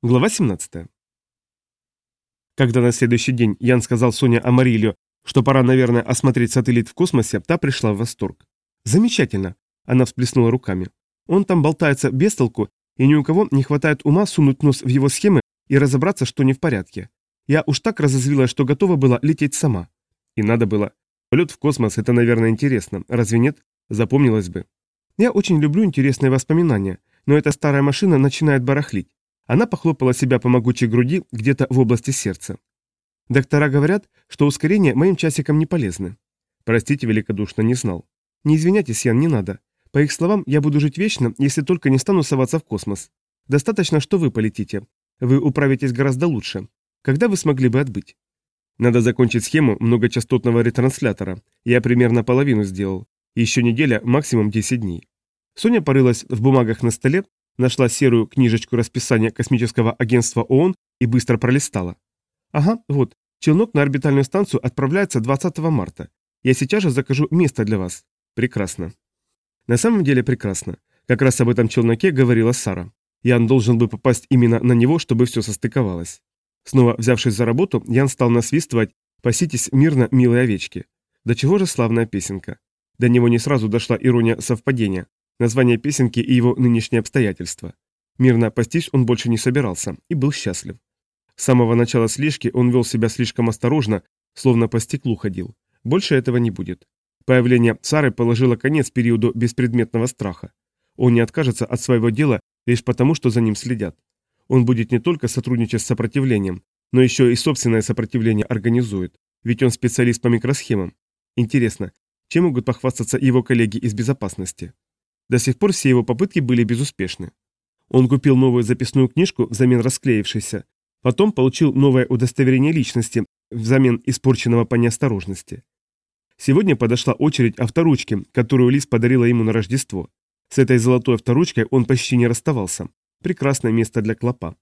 Глава 17. Когда на следующий день Ян сказал Соне Амарильо, что пора, наверное, осмотреть сателлит в космосе, та пришла в восторг. «Замечательно!» – она всплеснула руками. «Он там болтается без толку, и ни у кого не хватает ума сунуть нос в его схемы и разобраться, что не в порядке. Я уж так разозлилась, что готова была лететь сама. И надо было. Полет в космос – это, наверное, интересно. Разве нет? Запомнилось бы. Я очень люблю интересные воспоминания, но эта старая машина начинает барахлить. Она похлопала себя по могучей груди где-то в области сердца. Доктора говорят, что ускорение моим часикам не полезны. Простите, великодушно, не знал. Не извиняйтесь, Ян, не надо. По их словам, я буду жить вечно, если только не стану соваться в космос. Достаточно, что вы полетите. Вы управитесь гораздо лучше. Когда вы смогли бы отбыть? Надо закончить схему многочастотного ретранслятора. Я примерно половину сделал. Еще неделя, максимум 10 дней. Соня порылась в бумагах на столе нашла серую книжечку расписания космического агентства ООН и быстро пролистала. Ага, вот, челнок на орбитальную станцию отправляется 20 марта. Я сейчас же закажу место для вас. Прекрасно. На самом деле прекрасно. Как раз об этом челноке говорила Сара. Ян должен бы попасть именно на него, чтобы все состыковалось. Снова взявшись за работу, Ян стал насвистывать «Паситесь мирно, милые овечки». До чего же славная песенка. До него не сразу дошла ирония совпадения название песенки и его нынешние обстоятельства. Мирно пастись он больше не собирался и был счастлив. С самого начала слежки он вел себя слишком осторожно, словно по стеклу ходил. Больше этого не будет. Появление Сары положило конец периоду беспредметного страха. Он не откажется от своего дела лишь потому, что за ним следят. Он будет не только сотрудничать с сопротивлением, но еще и собственное сопротивление организует, ведь он специалист по микросхемам. Интересно, чем могут похвастаться его коллеги из безопасности? До сих пор все его попытки были безуспешны. Он купил новую записную книжку взамен расклеившейся, потом получил новое удостоверение личности взамен испорченного по неосторожности. Сегодня подошла очередь авторучки, которую Лиз подарила ему на Рождество. С этой золотой авторучкой он почти не расставался. Прекрасное место для клопа.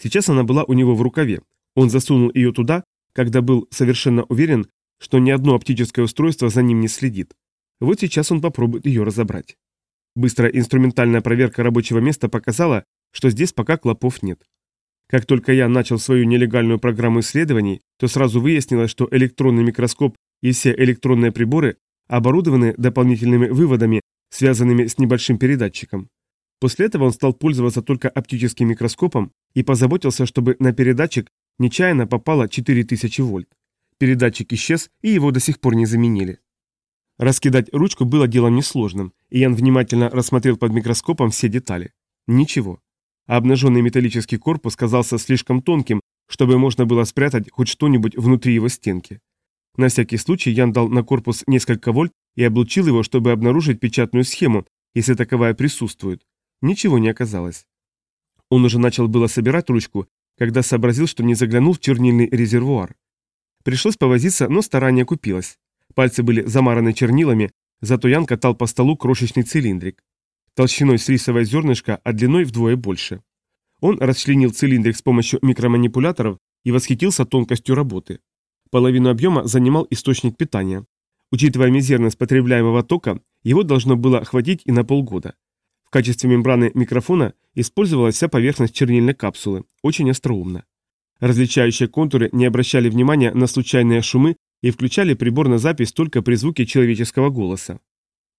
Сейчас она была у него в рукаве. Он засунул ее туда, когда был совершенно уверен, что ни одно оптическое устройство за ним не следит. Вот сейчас он попробует ее разобрать. Быстрая инструментальная проверка рабочего места показала, что здесь пока клопов нет. Как только я начал свою нелегальную программу исследований, то сразу выяснилось, что электронный микроскоп и все электронные приборы оборудованы дополнительными выводами, связанными с небольшим передатчиком. После этого он стал пользоваться только оптическим микроскопом и позаботился, чтобы на передатчик нечаянно попало 4000 вольт. Передатчик исчез, и его до сих пор не заменили. Раскидать ручку было делом несложным, и Ян внимательно рассмотрел под микроскопом все детали. Ничего. А обнаженный металлический корпус казался слишком тонким, чтобы можно было спрятать хоть что-нибудь внутри его стенки. На всякий случай Ян дал на корпус несколько вольт и облучил его, чтобы обнаружить печатную схему, если таковая присутствует. Ничего не оказалось. Он уже начал было собирать ручку, когда сообразил, что не заглянул в чернильный резервуар. Пришлось повозиться, но старание купилось. Пальцы были замараны чернилами, зато Ян катал по столу крошечный цилиндрик. Толщиной с рисовое зернышко, а длиной вдвое больше. Он расчленил цилиндрик с помощью микроманипуляторов и восхитился тонкостью работы. Половину объема занимал источник питания. Учитывая мизерность потребляемого тока, его должно было хватить и на полгода. В качестве мембраны микрофона использовалась вся поверхность чернильной капсулы, очень остроумно. Различающие контуры не обращали внимания на случайные шумы и включали прибор на запись только при звуке человеческого голоса.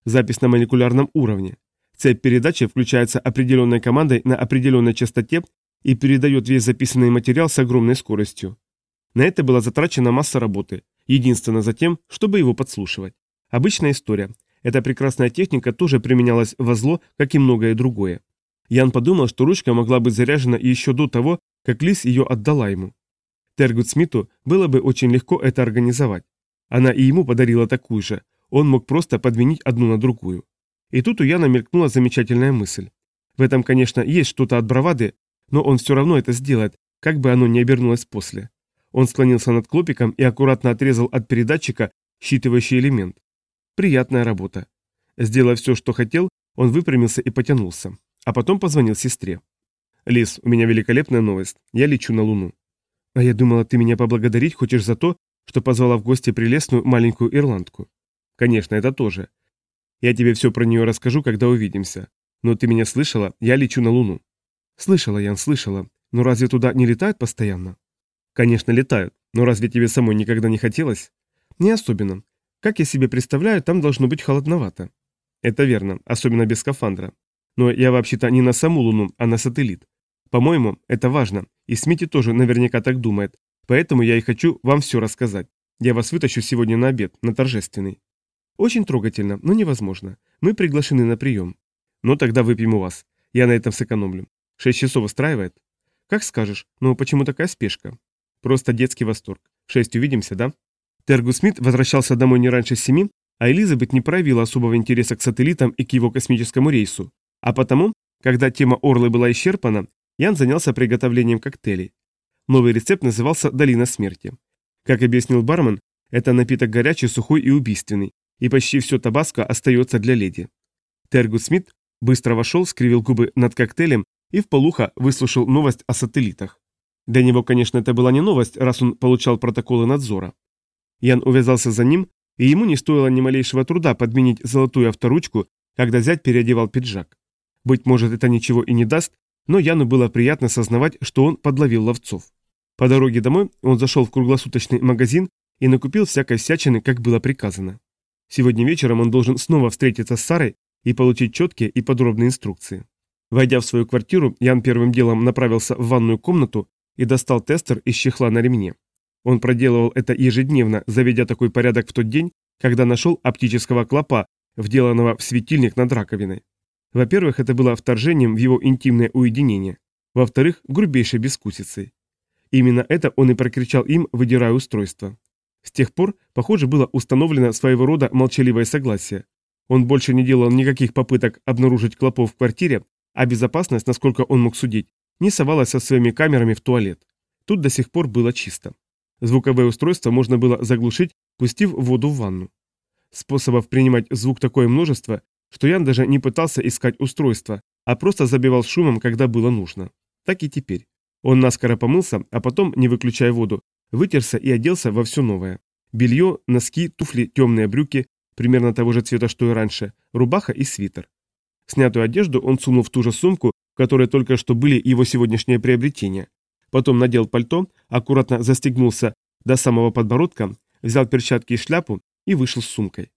Запись на молекулярном уровне. Цепь передачи включается определенной командой на определенной частоте и передает весь записанный материал с огромной скоростью. На это была затрачена масса работы, единственно за тем, чтобы его подслушивать. Обычная история. Эта прекрасная техника тоже применялась во зло, как и многое другое. Ян подумал, что ручка могла быть заряжена еще до того, как Лис ее отдала ему. Тергут Смиту было бы очень легко это организовать. Она и ему подарила такую же, он мог просто подменить одну на другую. И тут у Яна мелькнула замечательная мысль. В этом, конечно, есть что-то от бравады, но он все равно это сделает, как бы оно ни обернулось после. Он склонился над клопиком и аккуратно отрезал от передатчика считывающий элемент. Приятная работа. Сделав все, что хотел, он выпрямился и потянулся. А потом позвонил сестре. «Лис, у меня великолепная новость. Я лечу на Луну». А я думала, ты меня поблагодарить хочешь за то, что позвала в гости прелестную маленькую ирландку. Конечно, это тоже. Я тебе все про нее расскажу, когда увидимся. Но ты меня слышала? Я лечу на Луну. Слышала, Ян, слышала. Но разве туда не летают постоянно? Конечно, летают, но разве тебе самой никогда не хотелось? Не особенно. Как я себе представляю, там должно быть холодновато. Это верно, особенно без скафандра. Но я вообще-то не на саму Луну, а на сателлит. По-моему, это важно, и Смити тоже наверняка так думает, поэтому я и хочу вам все рассказать. Я вас вытащу сегодня на обед, на торжественный. Очень трогательно, но невозможно. Мы приглашены на прием. Но тогда выпьем у вас. Я на этом сэкономлю. Шесть часов устраивает? Как скажешь, но почему такая спешка? Просто детский восторг. В шесть увидимся, да? Тергу Смит возвращался домой не раньше семи, а Элизабет не проявила особого интереса к сателлитам и к его космическому рейсу. А потому, когда тема Орлы была исчерпана, Ян занялся приготовлением коктейлей. Новый рецепт назывался «Долина смерти». Как объяснил бармен, это напиток горячий, сухой и убийственный, и почти все табаско остается для леди. Тергут Смит быстро вошел, скривил губы над коктейлем и в полухо выслушал новость о сателлитах. Для него, конечно, это была не новость, раз он получал протоколы надзора. Ян увязался за ним, и ему не стоило ни малейшего труда подменить золотую авторучку, когда зять переодевал пиджак. Быть может, это ничего и не даст, но Яну было приятно сознавать, что он подловил ловцов. По дороге домой он зашел в круглосуточный магазин и накупил всякой всячины, как было приказано. Сегодня вечером он должен снова встретиться с Сарой и получить четкие и подробные инструкции. Войдя в свою квартиру, Ян первым делом направился в ванную комнату и достал тестер из чехла на ремне. Он проделывал это ежедневно, заведя такой порядок в тот день, когда нашел оптического клопа, вделанного в светильник над раковиной. Во-первых, это было вторжением в его интимное уединение. Во-вторых, грубейшей бескусицей. Именно это он и прокричал им, выдирая устройство. С тех пор, похоже, было установлено своего рода молчаливое согласие. Он больше не делал никаких попыток обнаружить клопов в квартире, а безопасность, насколько он мог судить, не совалась со своими камерами в туалет. Тут до сих пор было чисто. Звуковое устройство можно было заглушить, пустив воду в ванну. Способов принимать звук такое множество, что Ян даже не пытался искать устройство, а просто забивал шумом, когда было нужно. Так и теперь. Он наскоро помылся, а потом, не выключая воду, вытерся и оделся во все новое. Белье, носки, туфли, темные брюки, примерно того же цвета, что и раньше, рубаха и свитер. Снятую одежду он сунул в ту же сумку, в которой только что были его сегодняшние приобретения. Потом надел пальто, аккуратно застегнулся до самого подбородка, взял перчатки и шляпу и вышел с сумкой.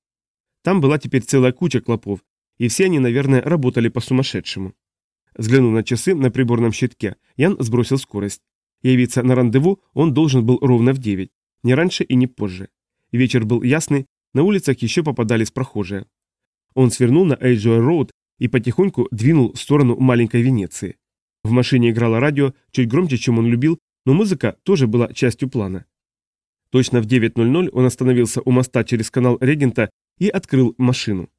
Там была теперь целая куча клопов, и все они, наверное, работали по-сумасшедшему. Взглянув на часы на приборном щитке, Ян сбросил скорость. Явиться на рандеву он должен был ровно в 9, не раньше и не позже. Вечер был ясный, на улицах еще попадались прохожие. Он свернул на Эйджуэ Роуд и потихоньку двинул в сторону маленькой Венеции. В машине играло радио, чуть громче, чем он любил, но музыка тоже была частью плана. Точно в 9.00 он остановился у моста через канал Регента и открыл машину.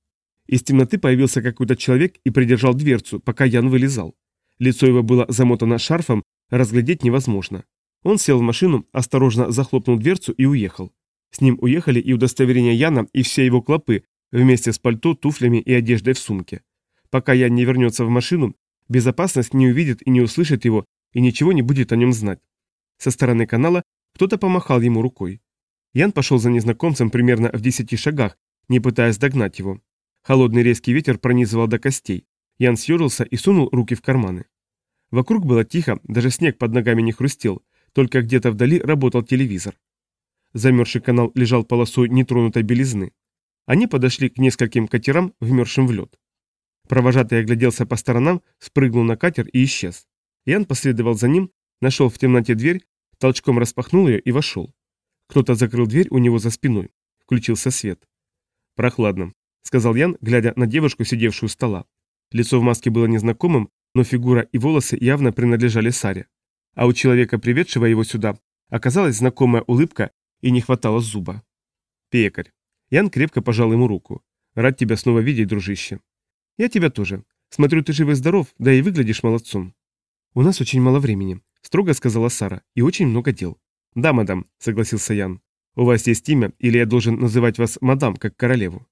Из темноты появился какой-то человек и придержал дверцу, пока Ян вылезал. Лицо его было замотано шарфом, разглядеть невозможно. Он сел в машину, осторожно захлопнул дверцу и уехал. С ним уехали и удостоверение Яна, и все его клопы, вместе с пальто, туфлями и одеждой в сумке. Пока Ян не вернется в машину, безопасность не увидит и не услышит его, и ничего не будет о нем знать. Со стороны канала кто-то помахал ему рукой. Ян пошел за незнакомцем примерно в десяти шагах, не пытаясь догнать его. Холодный резкий ветер пронизывал до костей. Ян съежился и сунул руки в карманы. Вокруг было тихо, даже снег под ногами не хрустел, только где-то вдали работал телевизор. Замерзший канал лежал полосой нетронутой белизны. Они подошли к нескольким катерам, вмерзшим в лед. Провожатый огляделся по сторонам, спрыгнул на катер и исчез. Ян последовал за ним, нашел в темноте дверь, толчком распахнул ее и вошел. Кто-то закрыл дверь у него за спиной. Включился свет. «Прохладно», — сказал Ян, глядя на девушку, сидевшую у стола. Лицо в маске было незнакомым, но фигура и волосы явно принадлежали Саре. А у человека, приведшего его сюда, оказалась знакомая улыбка и не хватало зуба. «Пекарь». Ян крепко пожал ему руку. «Рад тебя снова видеть, дружище». «Я тебя тоже. Смотрю, ты жив и здоров, да и выглядишь молодцом». «У нас очень мало времени», — строго сказала Сара, — «и очень много дел». «Да, мадам», — согласился Ян. У вас есть имя, или я должен называть вас мадам, как королеву?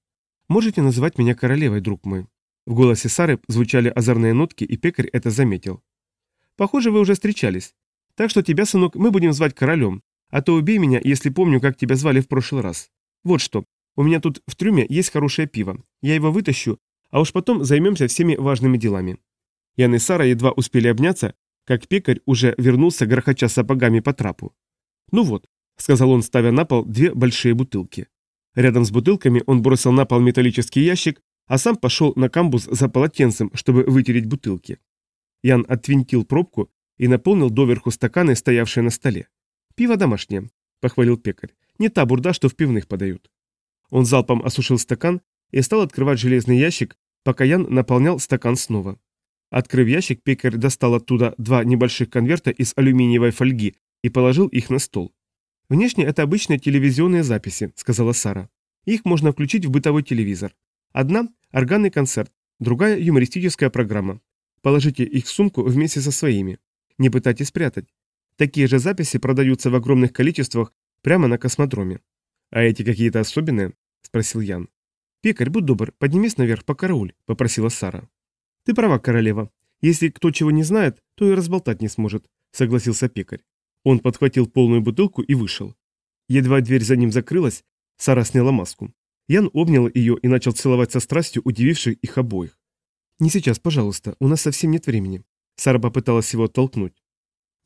Можете называть меня королевой, друг мой. В голосе Сары звучали озорные нотки, и пекарь это заметил. Похоже, вы уже встречались. Так что тебя, сынок, мы будем звать королем, а то убей меня, если помню, как тебя звали в прошлый раз. Вот что, у меня тут в трюме есть хорошее пиво. Я его вытащу, а уж потом займемся всеми важными делами. Ян и Сара едва успели обняться, как пекарь уже вернулся, грохоча сапогами по трапу. «Ну вот», — сказал он, ставя на пол две большие бутылки. Рядом с бутылками он бросил на пол металлический ящик, а сам пошел на камбуз за полотенцем, чтобы вытереть бутылки. Ян отвинтил пробку и наполнил доверху стаканы, стоявшие на столе. «Пиво домашнее», — похвалил пекарь. «Не та бурда, что в пивных подают». Он залпом осушил стакан и стал открывать железный ящик, пока Ян наполнял стакан снова. Открыв ящик, пекарь достал оттуда два небольших конверта из алюминиевой фольги и положил их на стол. «Внешне это обычные телевизионные записи», — сказала Сара. «Их можно включить в бытовой телевизор. Одна – органный концерт, другая – юмористическая программа. Положите их в сумку вместе со своими. Не пытайтесь спрятать. Такие же записи продаются в огромных количествах прямо на космодроме. А эти какие-то особенные? Спросил Ян. Пекарь, будь добр, поднимись наверх по карауль, попросила Сара. Ты права, королева. Если кто чего не знает, то и разболтать не сможет, согласился пекарь. Он подхватил полную бутылку и вышел. Едва дверь за ним закрылась, Сара сняла маску. Ян обнял ее и начал целовать со страстью, удививших их обоих. «Не сейчас, пожалуйста, у нас совсем нет времени». Сара попыталась его оттолкнуть.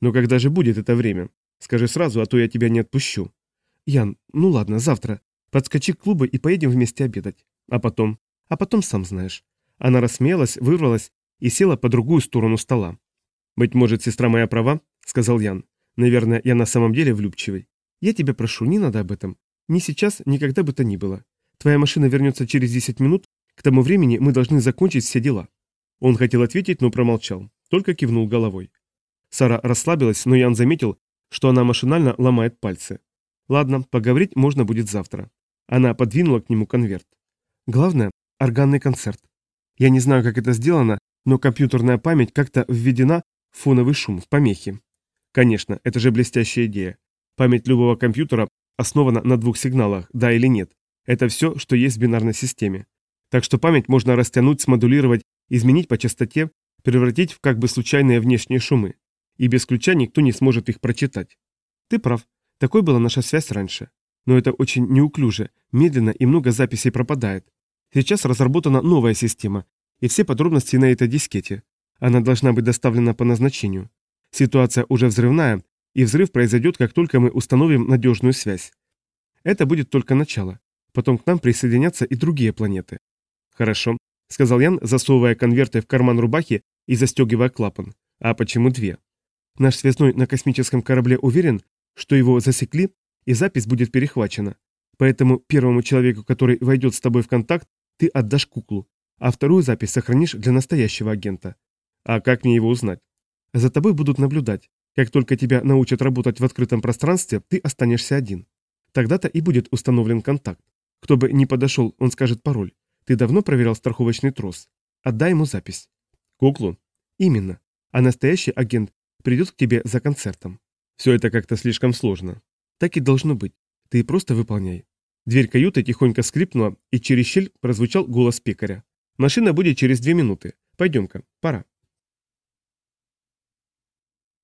«Но когда же будет это время? Скажи сразу, а то я тебя не отпущу». «Ян, ну ладно, завтра. Подскочи к клубу и поедем вместе обедать. А потом? А потом сам знаешь». Она рассмеялась, вырвалась и села по другую сторону стола. «Быть может, сестра моя права?» — сказал Ян. «Наверное, я на самом деле влюбчивый. Я тебя прошу, не надо об этом. Ни сейчас, ни когда бы то ни было. Твоя машина вернется через 10 минут, к тому времени мы должны закончить все дела». Он хотел ответить, но промолчал, только кивнул головой. Сара расслабилась, но Ян заметил, что она машинально ломает пальцы. Ладно, поговорить можно будет завтра. Она подвинула к нему конверт. Главное – органный концерт. Я не знаю, как это сделано, но компьютерная память как-то введена в фоновый шум, в помехи. Конечно, это же блестящая идея. Память любого компьютера основана на двух сигналах, да или нет. Это все, что есть в бинарной системе. Так что память можно растянуть, смодулировать, изменить по частоте, превратить в как бы случайные внешние шумы. И без ключа никто не сможет их прочитать. Ты прав. Такой была наша связь раньше. Но это очень неуклюже, медленно и много записей пропадает. Сейчас разработана новая система, и все подробности на этой дискете. Она должна быть доставлена по назначению. Ситуация уже взрывная, и взрыв произойдет, как только мы установим надежную связь. Это будет только начало. Потом к нам присоединятся и другие планеты. «Хорошо», — сказал Ян, засовывая конверты в карман рубахи и застегивая клапан. «А почему две?» «Наш связной на космическом корабле уверен, что его засекли, и запись будет перехвачена. Поэтому первому человеку, который войдет с тобой в контакт, ты отдашь куклу, а вторую запись сохранишь для настоящего агента. А как мне его узнать? За тобой будут наблюдать. Как только тебя научат работать в открытом пространстве, ты останешься один. Тогда-то и будет установлен контакт. Кто бы ни подошел, он скажет пароль. Ты давно проверял страховочный трос? Отдай ему запись. Куклу? Именно. А настоящий агент придет к тебе за концертом. Все это как-то слишком сложно. Так и должно быть. Ты просто выполняй. Дверь каюты тихонько скрипнула, и через щель прозвучал голос пекаря. Машина будет через две минуты. Пойдем-ка, пора.